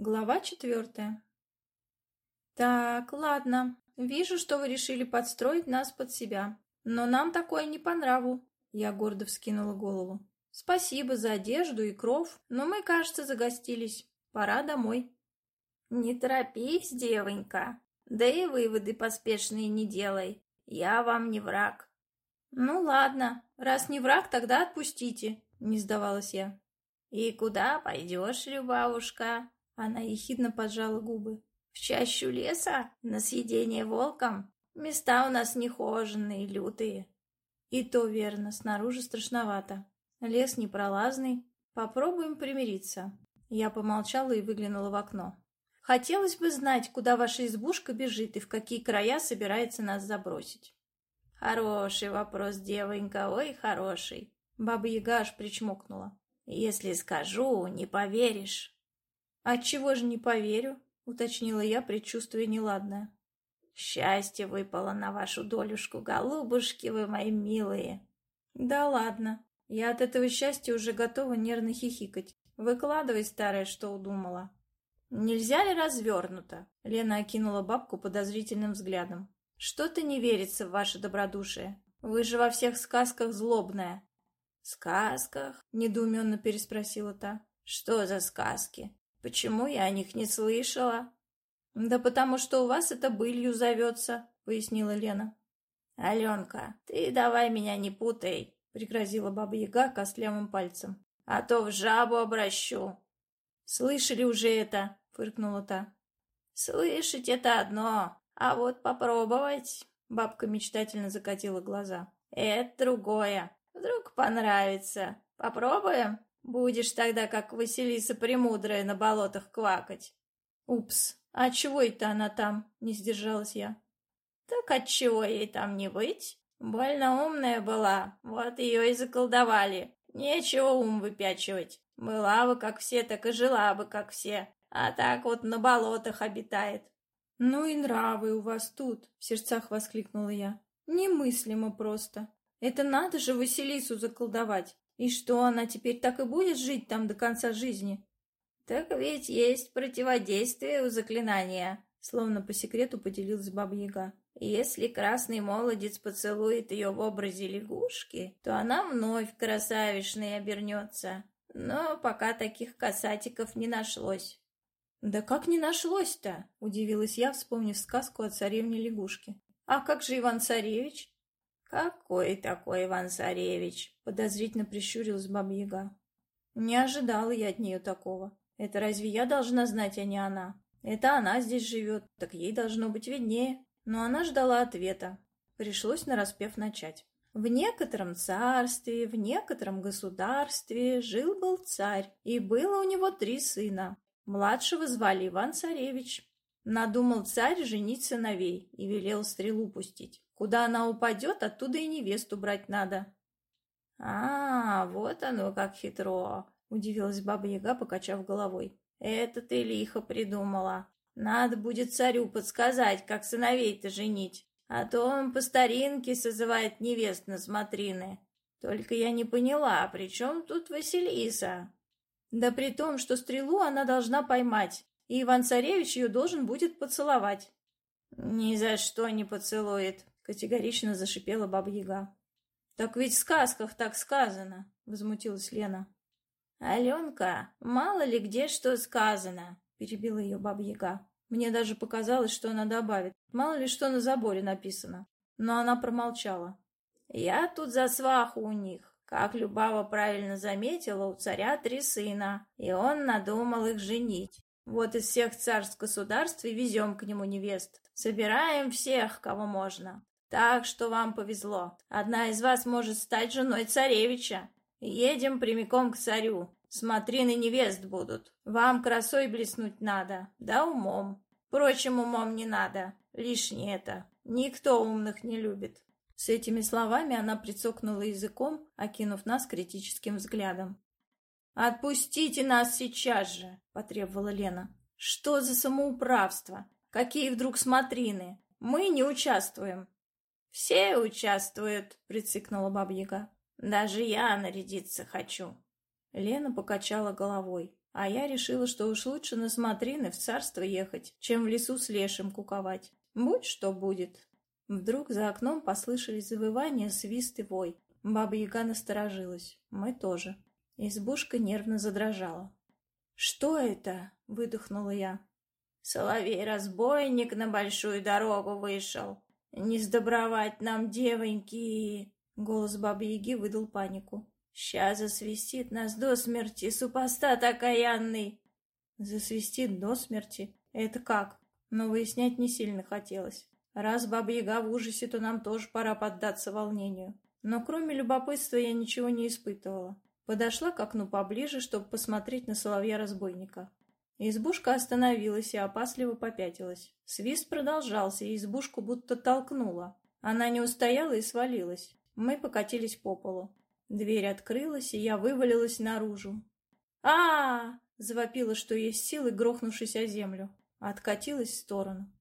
Глава четвертая. Так, ладно. Вижу, что вы решили подстроить нас под себя. Но нам такое не по нраву. Я гордо вскинула голову. Спасибо за одежду и кров, но мы, кажется, загостились. Пора домой. Не торопись, девонька. Да и выводы поспешные не делай. Я вам не враг. Ну ладно, раз не враг, тогда отпустите, не сдавалась я. И куда пойдешь, Любавушка? Она ехидно поджала губы. «В чащу леса? На съедение волком? Места у нас нехоженные, лютые». И то верно, снаружи страшновато. Лес непролазный. Попробуем примириться. Я помолчала и выглянула в окно. Хотелось бы знать, куда ваша избушка бежит и в какие края собирается нас забросить. Хороший вопрос, девонька, ой, хороший. Баба Яга аж причмокнула. Если скажу, не поверишь. «Отчего же не поверю?» — уточнила я, предчувствуя неладное. «Счастье выпало на вашу долюшку, голубушки вы мои милые!» «Да ладно, я от этого счастья уже готова нервно хихикать. Выкладывай, старое, что удумала». «Нельзя ли развернуто?» — Лена окинула бабку подозрительным взглядом. «Что-то не верится в ваше добродушие. Вы же во всех сказках злобная». «Сказках?» — недоуменно переспросила та. «Что за сказки? Почему я о них не слышала? Да потому что у вас это былью зовется, пояснила Лена. Аленка, ты давай меня не путай, пригрозила баба Яга костлявым пальцем. А то в жабу обращу. Слышали уже это, фыркнула та. Слышать это одно, а вот попробовать. Бабка мечтательно закатила глаза. Это другое. Вдруг понравится. Попробуем? Будешь тогда, как Василиса Премудрая, на болотах квакать. Упс, а чего это она там? Не сдержалась я. Так отчего ей там не быть? Больно умная была, вот ее и заколдовали. Нечего ум выпячивать. Была бы как все, так и жила бы как все. А так вот на болотах обитает. Ну и нравы у вас тут, в сердцах воскликнула я. Немыслимо просто. Это надо же Василису заколдовать. И что, она теперь так и будет жить там до конца жизни? Так ведь есть противодействие у заклинания, словно по секрету поделилась Баба Яга. Если красный молодец поцелует ее в образе лягушки, то она вновь красавишной обернется. Но пока таких касатиков не нашлось. «Да как не нашлось-то?» — удивилась я, вспомнив сказку о царевне лягушки. «А как же Иван-царевич?» «Какой такой Иван-царевич?» — подозрительно прищурилась Баба-Яга. «Не ожидала я от нее такого. Это разве я должна знать, а не она? Это она здесь живет, так ей должно быть виднее». Но она ждала ответа. Пришлось нараспев начать. В некотором царстве, в некотором государстве жил-был царь, и было у него три сына. Младшего звали Иван-царевич. Надумал царь женить сыновей и велел стрелу пустить. Куда она упадет, оттуда и невесту брать надо. — А, вот оно как хитро! — удивилась баба-яга, покачав головой. — Это ты лихо придумала. Надо будет царю подсказать, как сыновей-то женить. А то он по старинке созывает невест на смотрины. Только я не поняла, при чем тут Василиса? Да при том, что стрелу она должна поймать, и Иван-царевич ее должен будет поцеловать. Ни за что не поцелует, категорично зашипела Баба-Яга. «Так ведь в сказках так сказано», — возмутилась Лена. «Аленка, мало ли где что сказано», — перебила ее Баба-Яга. Мне даже показалось, что она добавит. Мало ли что на заборе написано. Но она промолчала. «Я тут за сваху у них. Как Любава правильно заметила, у царя три сына, и он надумал их женить. Вот из всех царств государств и везем к нему невест. Собираем всех, кого можно. Так что вам повезло. Одна из вас может стать женой царевича. Едем прямиком к царю. Смотрины невест будут. Вам красой блеснуть надо, да умом. Впрочем, умом не надо. Лишнее это. Никто умных не любит. С этими словами она прицокнула языком, окинув нас критическим взглядом. «Отпустите нас сейчас же!» — потребовала Лена. «Что за самоуправство? Какие вдруг смотрины? Мы не участвуем!» «Все участвуют!» — прицикнула бабьяга. «Даже я нарядиться хочу!» Лена покачала головой. А я решила, что уж лучше на смотрины в царство ехать, чем в лесу с лешим куковать. Будь что будет. Вдруг за окном послышались завывания, свист и вой. Баба-яга насторожилась. Мы тоже. Избушка нервно задрожала. «Что это?» — выдохнула я. «Соловей-разбойник на большую дорогу вышел. Не сдобровать нам, девоньки!» Голос бабы-яги выдал панику. «Ща засвистит нас до смерти, супостат окаянный!» «Засвистит до смерти? Это как?» Но выяснять не сильно хотелось. Раз баба-яга в ужасе, то нам тоже пора поддаться волнению. Но кроме любопытства я ничего не испытывала. Подошла к окну поближе, чтобы посмотреть на соловья-разбойника. Избушка остановилась и опасливо попятилась. Свист продолжался, и избушку будто толкнула. Она не устояла и свалилась. Мы покатились по полу. Дверь открылась, и я вывалилась наружу. а, -а, -а завопила, что есть силы, грохнувшись о землю. Откатилась в сторону.